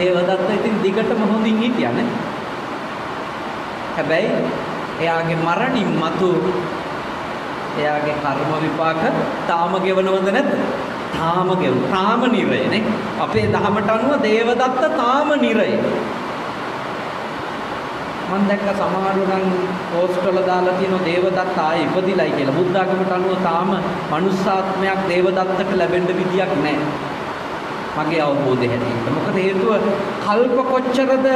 දේවදත්ත ඉතින් දිගටම හොඳින් හිටියානේ. හැබැයි එයාගේ මරණින් මතු එයාගේ කර්ම විපාක තාම ගෙවනවද නැද්ද? තාම ගෙවු. තාම නිරයනේ. අපේ දහමට අනුව දේවදත්ත තාම නිරය. මම දැක්ක සමහරව නම් පෝස්ට් වල දාලා තියෙන දේවදත්ත ආයේ ඉපදිලයි කියලා. බුද්ධ ආගමට අනුව තාම මනුස්සාත්මයක් දේවදත්තට ලැබෙන්න විදියක් නැහැ. මගේ අවබෝධය හැටියට. මොකද හේතුව කල්ප කොච්චරද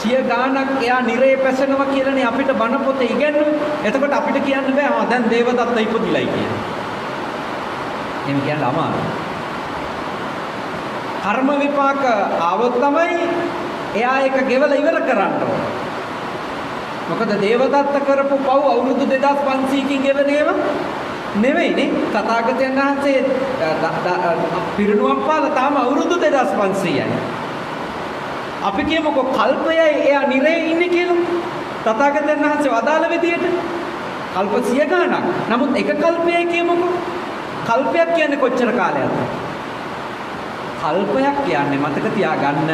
සිය ගාණක් එයා නිරේ පැසෙනවා කියලානේ අපිට බණ පොතේ ඉගෙනුනේ. එතකොට අපිට කියන්න බෑ ආ දැන් දේවදත්ත ඉපදිලයි කියලා. එහෙම කියන්න අමාරුයි. කර්ම විපාක ආවොත් තමයි එයා ඒක ගෙවලා ඉවර කරන්න ඕන. මොකද දේවදත්ත කරපු පව් අවුරුදු 2500කින් ගෙවන ඒවා නෙවෙයිනේ තථාගතයන් වහන්සේ පිරිනුවම් පාලා තාම අවුරුදු 2500යි. අපි කියමුකෝ කල්පයයි එයා නිරේ ඉන්නේ කියලා. තථාගතයන් වහන්සේ වදාළ විදියට කල්ප 100 ගණක්. නමුත් එක කල්පයයි කියමුකෝ. කල්පයක් කියන්නේ කොච්චර කාලයක්ද? කල්පයක් කියන්නේ මතක තියාගන්න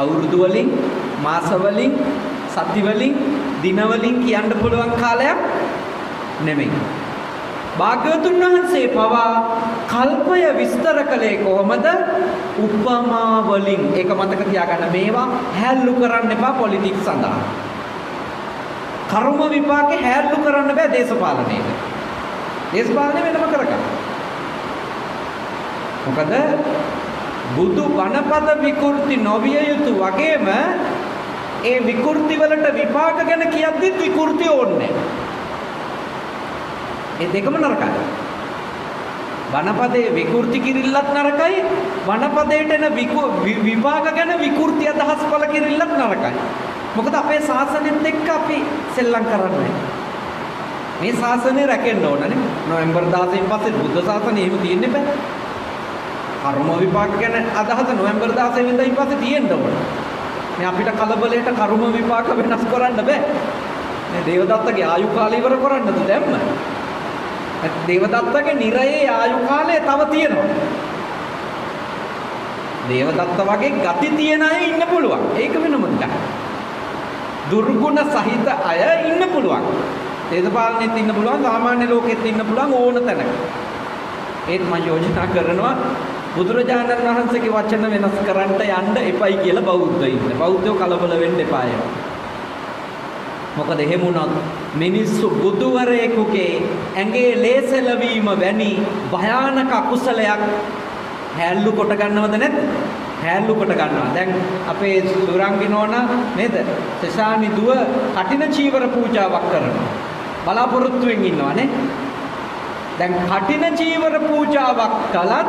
අවුරුදු වලින් මාස වලින් සති වලින් දින වලින් කියන්න පුළුවන් කාලයක් නෙමෙයි. භාග්‍යවතුන් වහන්සේ පවා කල්පය විස්තර කළේ කොහොමද? උපමා වලින්. ඒක මතක තියාගන්න මේවා හැල්ලු කරන්න එපා පොලිටික්ස් සඳහා. කර්ම විපාකේ හැල්ලු කරන්න බෑ දේශපාලනයේට. දේශපාලනය වෙනම කරගන්න. මොකද බුදු බණපද විකෘති නොවිය යුතු වගේම ඒ විකෘති වලට විපාක ගැන කියද්දිත් විකෘති ඕනේ ඒ දෙකම නරකයි. වනපදයේ විකෘති කිරිල්ලත් නරකයි වනපදයට එන විපාක ගැන විකෘති අදහස් පළ කිරිල්ලත් නරකයි. මොකද අපේ ශාසනයත් එක්ක අපි සෙල්ලම් කරන්නේ මේ ශාසනය රැකෙන්න ඕනනේ. නොවැම්බර් 16 පස්සේ බුද්ධ ශාසනය එහෙම තියෙන්න බෑ. කර්ම විපාක ගැන අදහස නොවැම්බර් 16 වෙනිදා ඉන් පස්සේ තියෙන්න ඕන. මේ අපිට කලබලයට කර්ම විපාක වෙනස් කරන්න බෑ. මේ දේවදත්තගේ ආයු කාලය ඉවර කරන්නද දැම්ම? දේවදත්තගේ නිරයේ ආයු කාලය තව තියෙනවා. දේවදත්ත වගේ ගති තියන අය ඉන්න පුළුවන්. ඒක වෙනම දෙයක්. දුර්ගුණ සහිත අය ඉන්න පුළුවන්. දේශපාලනෙත් ඉන්න පුළුවන්, සාමාන්‍ය ලෝකෙත් ඉන්න පුළුවන් ඕන තැනක. ඒත් මම යෝජනා කරනවා බුදුරජාණන් වහන්සේගේ වචන වෙනස් කරන්න යන්න එපයි කියලා බෞද්ධයින්ට. බෞද්ධයෝ කලබල වෙන්න එපා මොකද එහෙම වුණොත් මිනිස්සු බුදුවරයෙකුගේ ඇඟේ ලේසලවීම වැනි භයානක අකුසලයක් හැල්ලු කොට ගන්නවද නැද්ද? හැල්ලු කොට ගන්නවා. දැන් අපේ සුරංගිනෝන නේද? සසානි දුව කටින චීවර පූජාවක් කරනවා. බලාපොරොත්තුෙන් ඉන්නවනේ. දැන් කටින චීවර පූජාවක් කළත්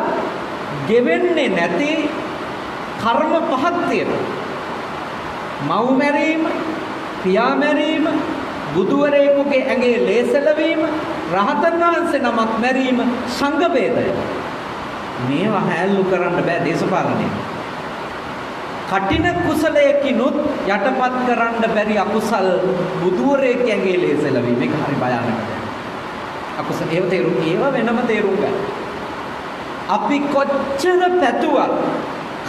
ගෙවෙන්නේ නැති කර්ම පහක් තියෙනවා. මව් මැරීම, පියා මැරීම, බුදුවරයෙකුගේ ඇඟේ ලේසලවීම, රහතන් වහන්සේ නමක් මැරීම සංඝ ભેදය. මේවා හැල්ලු කරන්න බෑ දේශපාලනයේ. කටින කුසලයකිනුත් යටපත් කරන්න බැරි අකුසල් බුදුවරයෙක් ඇඟේ ලේසලවීම මේක හරි භයානක දෙයක්. අකුසල ඒව තේරුම් ඒව වෙනම තේරුම් ගන්න. අපි කොච්චර පැතුවත්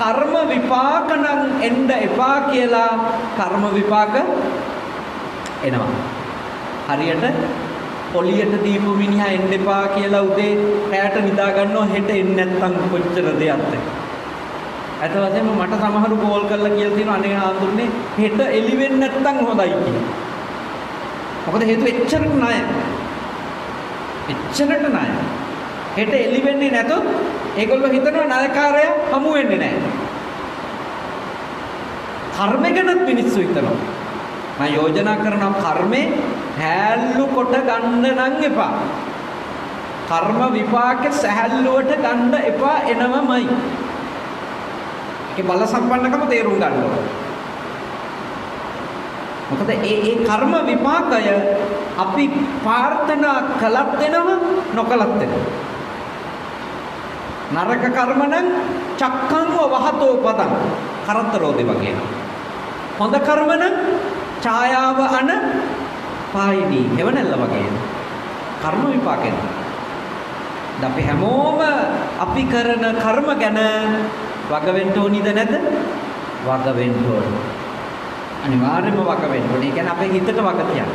කර්ම විපාක නම් එන්න එපා කියලා කර්ම විපාක එනවා. හරියට පොලියට දීපු මිනිහා එන්න එපා කියලා උදේ රැයට නිදා ගන්නවා හෙට එන්නේ නැත්තම් කොච්චර දෙයක්ද? අත වශයෙන්ම මට සමහරු කෝල් කරලා කියලා තියෙනවා අනේ ආඳුන්නේ හෙට එළි වෙන්නේ නැත්තම් හොඳයි කියලා. මොකද හේතුව එච්චරට ණය. එච්චරට ණය. හෙට එළි වෙන්නේ නැතොත් ඒගොල්ලෝ හිතනවා ණයකාරයා හමු වෙන්නේ නැහැ. කර්ම ගැනත් මිනිස්සු හිතනවා. මම යෝජනා කරනවා කර්මේ හැල්ලු කොට ගන්න නම් එපා. කර්ම විපාක සැහැල්ලුවට ගන්න එපා එනවමයි. ඒකේ බල සම්පන්නකම තේරුම් ගන්න ඕනේ. මොකද ඒ ඒ කර්ම විපාකය අපි ප්‍රාර්ථනා කළත් දෙනව නොකළත් දෙනව. නරක කර්ම නම් චක්කංව වහතෝ පදං කරතරෝදේ වගේ. හොඳ කර්ම නම් ඡායාව අන පායිනී එවනල්ල වගේ. කර්ම විපාකෙන්. අපි හැමෝම අපි කරන කර්ම ගැන වග වෙන්න ඕනිද නැද්ද? වග වෙන්න ඕනේ. අනිවාර්යයෙන්ම වග වෙන්න ඕනේ. ඒ කියන්නේ අපේ හිතට වග තියන්න.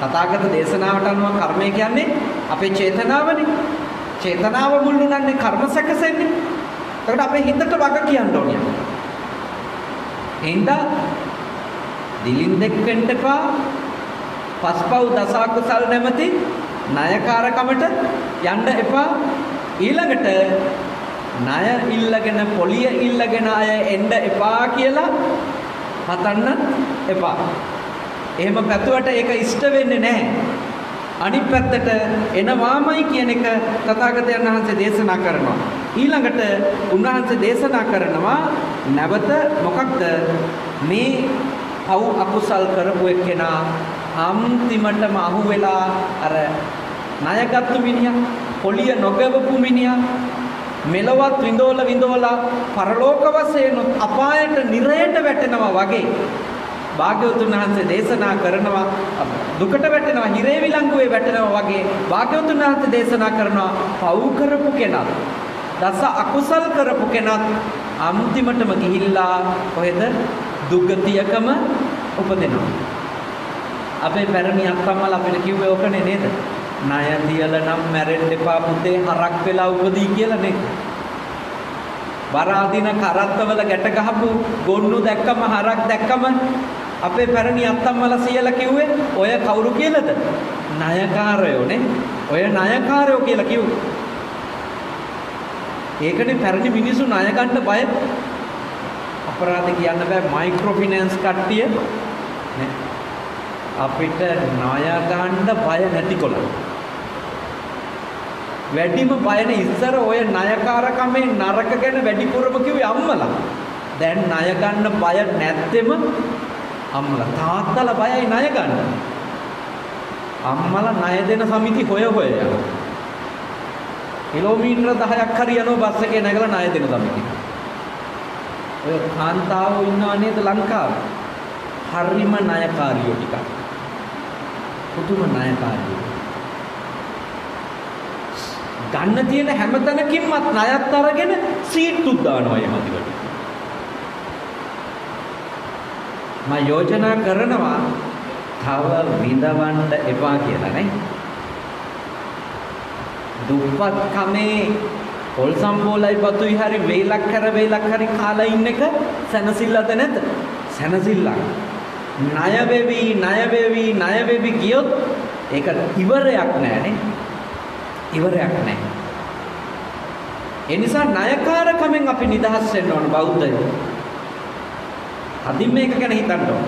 තථාගත දේශනාවට අනුව කර්මය කියන්නේ අපේ චේතනාවනේ. චේතනාව මුල් වුණන්නේ කර්ම සැකසෙන්නේ. එතකොට අපේ හිතට වග කියන්න ඕනේ. එහෙනම් දිලින් දෙක් වෙන්න එපා. පස්පව් දසකුසල් නැමැති ණයකාරකමට යන්න එපා. ඊළඟට ණය ඉල්ලගෙන පොලිය ඉල්ලගෙන අය එන්න එපා කියලා හතන්න එපා. එහෙම පැතුවට ඒක ඉෂ්ට වෙන්නේ නැහැ. අනිත් පැත්තට එනවාමයි කියන එක තථාගතයන් වහන්සේ දේශනා කරනවා. ඊළඟට උන්වහන්සේ දේශනා කරනවා නැවත මොකක්ද මේ පව් අකුසල් කරපු එක්කෙනා අන්තිමටම අහුවෙලා අර ණයගත්තු මිනිහා පොලිය නොගවපු මිනිහා මෙලවත් විඳෝල විඳෝලා පරලෝක වශයෙන් අපායට නිරයට වැටෙනවා වගේ භාග්‍යවතුන් වහන්සේ දේශනා කරනවා දුකට වැටෙනවා හිරේ විලංගුවේ වැටෙනවා වගේ භාග්‍යවතුන් වහන්සේ දේශනා කරනවා පව් කරපු කෙනා දස අකුසල් කරපු කෙනත් අන්තිමටම ගිහිල්ලා කොහෙද? දුගතියකම උපදිනවා. අපේ පැරණි අත්තම්මලා අපිට කිව්වේ ඔකනේ නේද? ණය තියලා නම් මැරෙන්න එපා පුතේ හරක් වෙලා උපදී කියලා නේ. බරාදින කරත්තවල ගැට ගහපු ගොන්නු දැක්කම හරක් දැක්කම අපේ පැරණි අත්තම්මලා සියලා කිව්වේ ඔය කවුරු කියලාද? ණයකාරයෝ නේ. ඔය ණයකාරයෝ කියලා කිව්වේ. ඒකනේ පැරණි මිනිස්සු ණය ගන්න බය. අපරාධ කියන්න බෑ මයික්‍රෝ ෆිනෑන්ස් කට්ටිය නේ. අපිට ණය ගන්න බය නැතිකොලා. වැඩිම බයන ඉස්සර ඔය ණයකාරකමේ නරක ගැන වැඩිපුරම කිව්වේ අම්මලා. දැන් ණය ගන්න බය නැත්තෙම අම්මලා තාත්තලා බයයි ණය ගන්න. අම්මලා ණය දෙන සමිති හොය හොය යනවා. කිලෝමීටර 10ක් හරි යනවා බස් එකේ නැගලා ණය දෙන සමිති. ඔය කාන්තාවෝ ඉන්නව නේද ලංකාවේ? හරිම ණයකාරියෝ ටිකක්. පුදුම ණයකාරියෝ. ගන්න තියෙන හැම තැනකින්වත් ණයත් අරගෙන සීට්ටුත් දානවා මේ මදිවට. මම යෝජනා කරනවා තව විඳවන්න එපා කියලා නේ. දුප්පත් කමේ පොල් සම්බෝලයි පතුයි හරි වේලක් කර වේලක් හරි කාලා ඉන්න එක සැනසෙල්ලද නැද්ද? සැනසෙල්ලක්. ණය වෙවි ණය වෙවි ණය වෙවි ගියොත් ඒක ඉවරයක් නෑ නේ. ඉවරයක් නැහැ. ඒ නිසා ණයකාරකමෙන් අපි නිදහස් වෙන්න ඕන බෞද්ධයෝ. අදින් මේක ගැන හිතන්න ඕන.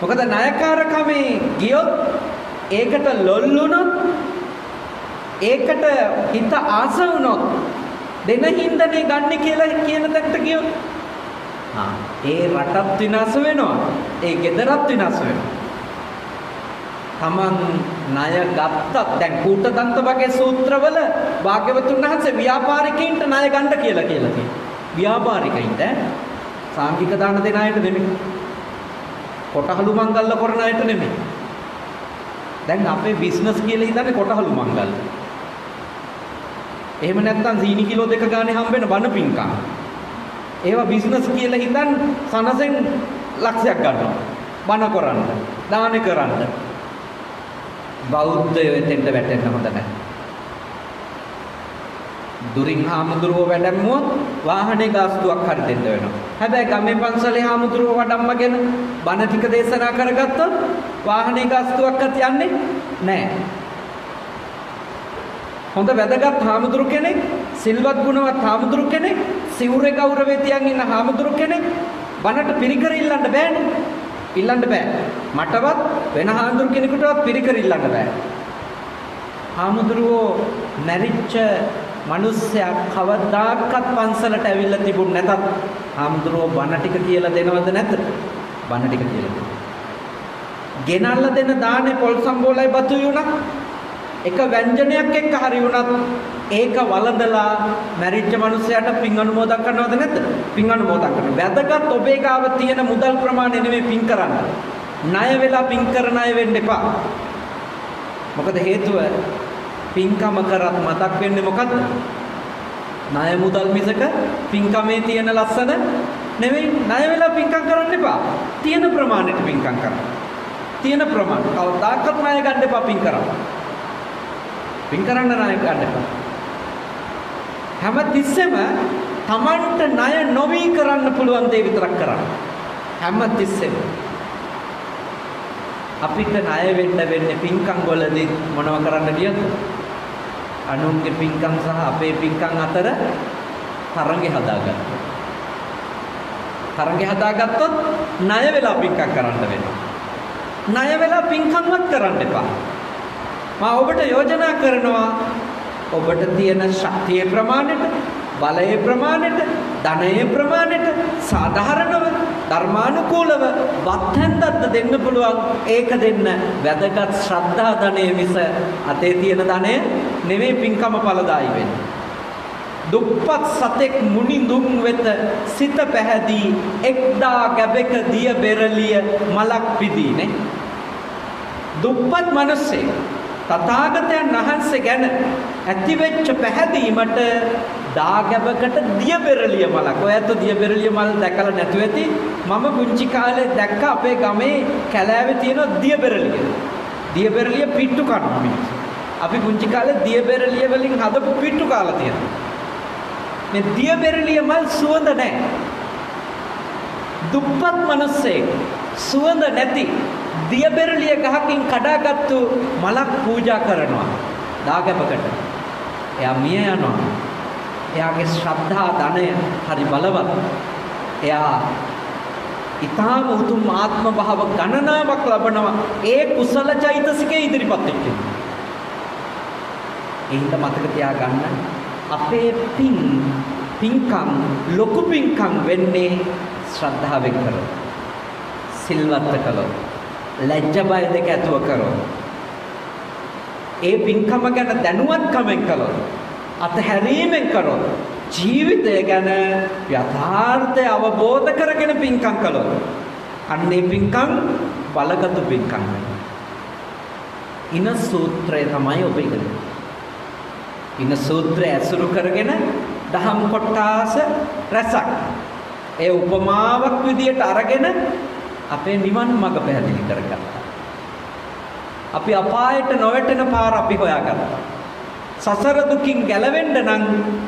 මොකද ණයකාරකමේ ගියොත් ඒකට ලොල් වුණොත් ඒකට හිත ආස වුණොත් දෙන හින්දනේ ගන්න කියලා කියන තැනට ගියොත් ආ ඒ රටත් විනාශ වෙනවා. ඒ ගෙදරත් විනාශ වෙනවා. තමන් ණය ගත්තත් දැන් කූටදන්ත වගේ සූත්‍රවල භාග්‍යවතුන් වහන්සේ ව්‍යාපාරිකයින්ට ණය ගන්න කියලා කියලා තියෙනවා. ව්‍යාපාරිකයින්ට සාංගික දාන දෙන අයට නෙමෙයි. කොටහළු මංගල්ල කරන අයට නෙමෙයි. දැන් අපේ බිස්නස් කියලා හිතන්නේ කොටහළු මංගල්ල. එහෙම නැත්නම් සීනි කිලෝ දෙක ගානේ හම්බෙන බන පින්කම්. ඒවා බිස්නස් කියලා හිතන් සනසෙන් ලක්ෂයක් ගන්නවා. බන කරන්න, දාන කරන්න. බෞද්ධයෝ එතෙන්ට වැටෙන්න හොඳ නැහැ. දුරින් හාමුදුරුවෝ වැඩමුවොත් වාහනේ ගාස්තුවක් හරි දෙන්න වෙනවා. හැබැයි ගමේ පන්සලේ හාමුදුරුවෝ වඩම්මගෙන බණ ටික දේශනා කරගත්තොත් වාහනේ ගාස්තුවක්වත් යන්නේ නැහැ. හොඳ වැදගත් හාමුදුරු කෙනෙක්, සිල්වත් ගුණවත් හාමුදුරු කෙනෙක්, සිවුරේ ගෞරවය තියන් ඉන්න හාමුදුරු කෙනෙක් බණට පිරිකර ඉල්ලන්න බෑනේ. ඉල්ලන්න බෑ. මටවත් වෙන හාමුදුරු කෙනෙකුටවත් පිරිකර ඉල්ලන්න බෑ. හාමුදුරුවෝ මැරිච්ච මිනිස්සයා කවදාකවත් පන්සලට ඇවිල්ලා තිබුණ නැතත් හාමුදුරුවෝ බණ ටික කියලා දෙනවද නැද්ද? බණ ටික කියලා දෙනවා. ගෙනල්ලා දෙන දානේ පොල් සම්බෝලයි බතුයි උනත් එක ව්‍යංජනයක් එක්ක හරි වුණත් ඒක වළඳලා මැරිච්ච මිනිස්සයාට පින් අනුමෝදන් කරනවද නැද්ද? පින් අනුමෝදන් කරනවා. වැදගත් ඔබේ ගාව තියෙන මුදල් ප්‍රමාණය නෙමෙයි පින් කරන්න. ණය වෙලා පින් කරන අය වෙන්න එපා. මොකද හේතුව පින්කම කරත් මතක් වෙන්නේ මොකද්ද? ණය මුදල් මිසක පින්කමේ තියෙන ලස්සන නෙවෙයි ණය වෙලා පින්කම් කරන්න එපා. තියෙන ප්‍රමාණයට පින්කම් කරන්න. තියෙන ප්‍රමාණය. කවදාකවත් ණය ගන්න එපා පින් කරන්න. පින් කරන්න ණය ගන්න එපා. හැම තිස්සෙම Tamanට ණය නොවි කරන්න පුළුවන් දේ විතරක් කරන්න. හැම තිස්සෙම අපිට ණය වෙන්න වෙන්නේ පින්කම් වලදී මොනව කරන්න ගියද? අනුන්ගේ පින්කම් සහ අපේ පින්කම් අතර තරඟය හදාගත්තා. තරඟය හදාගත්තොත් ණය වෙලා පින්කම් කරන්න වෙනවා. ණය වෙලා පින්කම්වත් කරන්න එපා. මම ඔබට යෝජනා කරනවා ඔබට තියෙන ශක්තියේ ප්‍රමාණයට, බලයේ ප්‍රමාණයට, ධනයේ ප්‍රමාණයට සාධාරණව ධර්මානුකූලව වත්හැන්දක්ද දෙන්න පුළුවන් ඒක දෙන්න වැදගත් ශ්‍රද්ධා ධනය මිස අතේ තියෙන ධනය නෙමෙයි පින්කම ඵලදායි වෙන්නේ. දුප්පත් සතෙක් මුනිඳුන් වෙත සිත පැහැදී එක්දා ගැබෙක දිය බෙරළිය මලක් පිදී නේ දුප්පත් මිනිස්සේ තථාගතයන් වහන්සේ ගැන ඇතිවෙච්ච පැහැදීමට දාගැබකට දිය බෙරළිය මලක්. ඔය ඇත්ත දිය බෙරළිය මල් දැකලා නැතුව ඇති. මම පුංචි කාලේ දැක්ක අපේ ගමේ කැලෑවේ තියෙන දිය බෙරළිය. දිය බෙරළිය පිට්ටු කනවා මිනිස්සු. අපි පුංචි කාලේ දිය බෙරළිය වලින් හදපු පිට්ටු කාලා තියෙනවා. මේ දිය බෙරළිය මල් සුවඳ නැහැ. දුප්පත් මිනිස්සෙක් සුවඳ නැති දියබෙරළිය ගහකින් කඩාගත්තු මලක් පූජා කරනවා දාගැබකට. එයා මිය යනවා. එයාගේ ශ්‍රද්ධා ධනය හරි බලවත්. එයා ඊටාම උතුම් ආත්ම භාව ගණනාවක් ලබනවා. ඒ කුසල චෛතසිකේ ඉදිරිපත් වෙච්ච. ඒහිඳ මතක තියාගන්න අපේ පින් පින්කම් ලොකු පින්කම් වෙන්නේ ශ්‍රද්ධාවෙන් කරොත්. සිල්වත් කළොත්. ලැජ්ජ බය දෙක ඇතුව කරොත් ඒ පින්කම ගැන දැනුවත්කමෙන් කළොත් අතහැරීමෙන් කරොත් ජීවිතය ගැන යථාර්ථය අවබෝධ කරගෙන පින්කම් කළොත් අන්නේ පින්කම් බලගත් පින්කම් ඉන සූත්‍රය තමයි ඔබ ඉගෙන ඉන සූත්‍රය ඇසුරු කරගෙන දහම් කොටාස රැසක් ඒ උපමාවක් විදියට අරගෙන අපේ නිවන් මඟ පැහැදිලි කරගත්තා. අපි අපායට නොවැටෙන පාර අපි හොයාගත්තා. සසර දුකින් ගැලවෙන්න නම්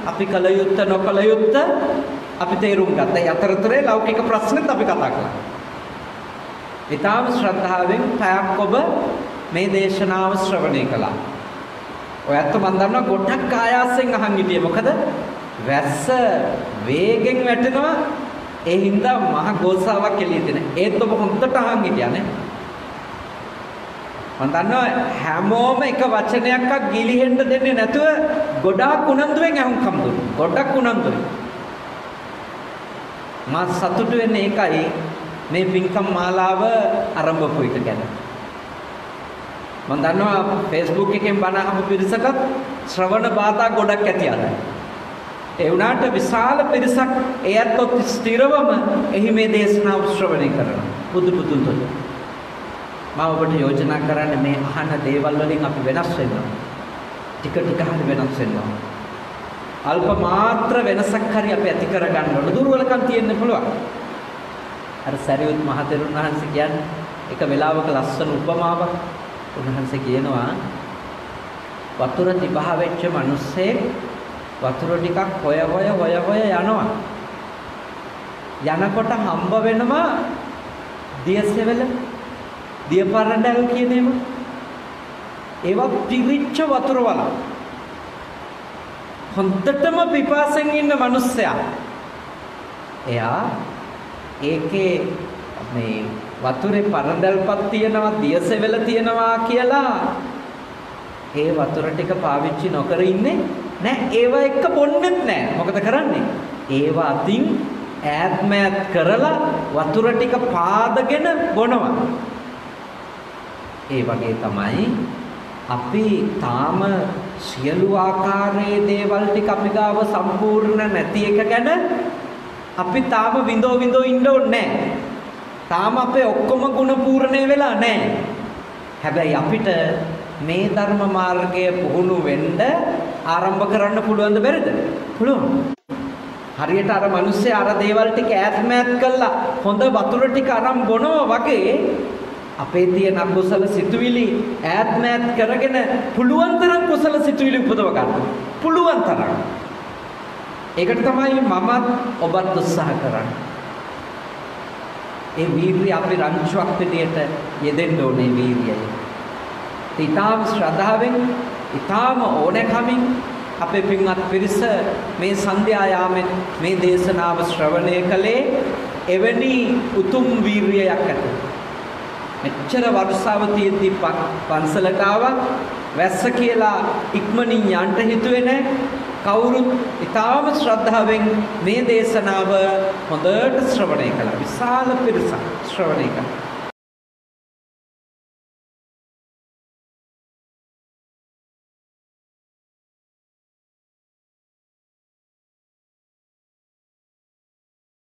අපි කල යුත්ත නොකල යුත්ත අපි තේරුම් ගත්තා. ඒ අතරතුරේ ලෞකික ප්‍රශ්නෙත් අපි කතා කළා. ඊටාම ශ්‍රද්ධාවෙන් පැයක් ඔබ මේ දේශනාව ශ්‍රවණය කළා. ඔයත් මන් දන්නවා ගොඩක් ආයාසෙන් අහන් හිටියේ. මොකද වැස්ස වේගෙන් වැටෙනවා ඒ හින්දා මහ ගෝසාවක් එළිය දෙන. ඒත් ඔබ හොඳට අහන් හිටියානේ. මම දන්නවා හැමෝම එක වචනයක්වත් ගිලිහෙන්න දෙන්නේ නැතුව ගොඩාක් උනන්දුවෙන් අහුම්කම් දුන්නා. ගොඩක් උනන්දුවෙන්. මා සතුටු වෙන්නේ ඒකයි මේ පින්කම් මාලාව ආරම්භ එක ගැන. මම දන්නවා Facebook එකෙන් බණ අහපු පිරිසකත් ශ්‍රවණ බාධා ගොඩක් ඇති අද. ඒ වුණාට විශාල පිරිසක් ඒ ඇත්තොත් ස්ථිරවම එහි මේ දේශනාව ශ්‍රවණය කරනවා. බුදු පුතුන් තුළ. මම ඔබට යෝජනා කරන්නේ මේ අහන දේවල් වලින් අපි වෙනස් වෙනවා. ටික ටික හරි වෙනස් වෙනවා. අල්ප මාත්‍ර වෙනසක් හරි අපි ඇති කරගන්න ඕන. දුර්වලකම් තියෙන්න පුළුවන්. අර සරියුත් මහතෙරුන් වහන්සේ කියන්නේ එක වෙලාවක ලස්සන උපමාවක් උන්වහන්සේ කියනවා වතුර තිබහ වෙච්ච මිනිස්සෙක් වතුර ටිකක් හොය හොය හොය හොය යනවා. යනකොට හම්බ වෙනවා දියසෙවල දියපරණ්ඩල් කියන ඒවා. ඒවා පිරිච්ච වතුර වල. හොඳටම පිපාසෙන් ඉන්න මිනිස්සයා. එයා ඒකේ මේ වතුරේ පරණ්ඩල්පත් තියෙනවා දියසෙවල තියෙනවා කියලා ඒ වතුර ටික පාවිච්චි නොකර ඉන්නේ නෑ ඒව එක්ක බොන්නෙත් නෑ මොකද කරන්නේ ඒව අතින් ඈත් මෑත් කරලා වතුර ටික පාදගෙන බොනවා ඒ වගේ තමයි අපි තාම සියලු ආකාරයේ දේවල් ටික අපි ගාව සම්පූර්ණ නැති එක ගැන අපි තාම විඳෝ විඳෝ ඉන්න ඕනේ තාම අපේ ඔක්කොම ಗುಣ පූර්ණේ වෙලා නැහැ. හැබැයි අපිට මේ ධර්ම මාර්ගය පුහුණු වෙන්න ආරම්භ කරන්න පුළුවන්ද බැරිද? පුළුවන්. හරියට අර මිනිස්සේ අර දේවල් ටික ඈත් මෑත් කළා හොඳ වතුර ටික අරන් බොනවා වගේ අපේ තියෙන අකුසල සිතුවිලි ඈත් මෑත් කරගෙන පුළුවන් තරම් කුසල සිතුවිලි උපදව ගන්න. පුළුවන් තරම්. ඒකට තමයි මමත් ඔබත් උත්සාහ කරන්නේ. ඒ වීර්යය අපි රංචුවක් විදියට යෙදෙන්න ඕනේ වීර්යය. ඊටාම ශ්‍රද්ධාවෙන් ඊටාම ඕනෑකමින් අපේ පින්වත් පිරිස මේ සන්ධ්‍යා යාමෙන් මේ දේශනාව ශ්‍රවණය කළේ එවැනි උතුම් වීර්යයක් ඇති. මෙච්චර වර්ෂාව තියෙද්දි පන්සලට ආවා වැස්ස කියලා ඉක්මනින් යන්න හිතුවේ නැහැ. කවුරුත් ඊටාම ශ්‍රද්ධාවෙන් මේ දේශනාව හොඳට ශ්‍රවණය කළා. විශාල පිරිසක් ශ්‍රවණය කළා.